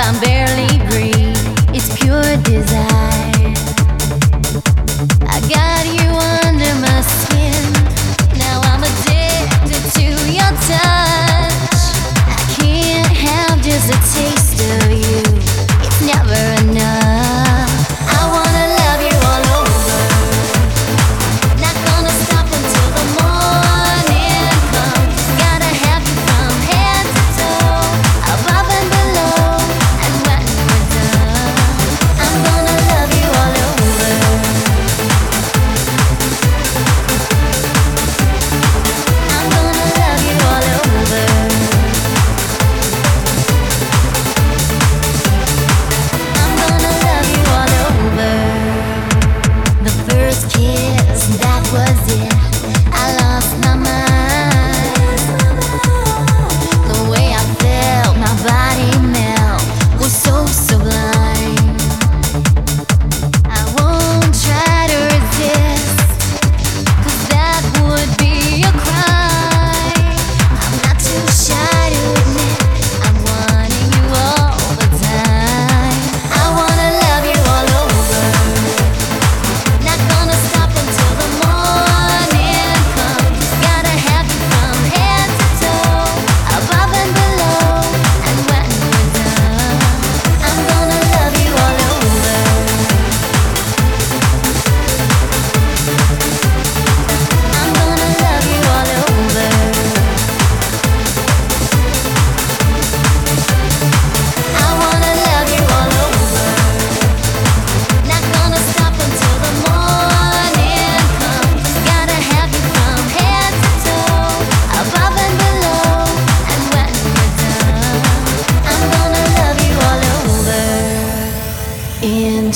I'm barely breathe. It's pure desire.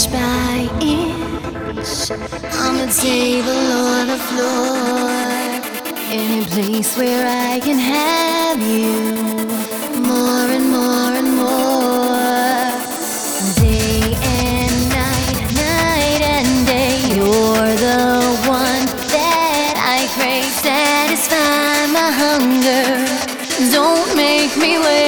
inch by inch on the table or the floor. Any place where I can have you more and more and more. Day and night, night and day, you're the one that I crave. Satisfy my hunger. Don't make me wait.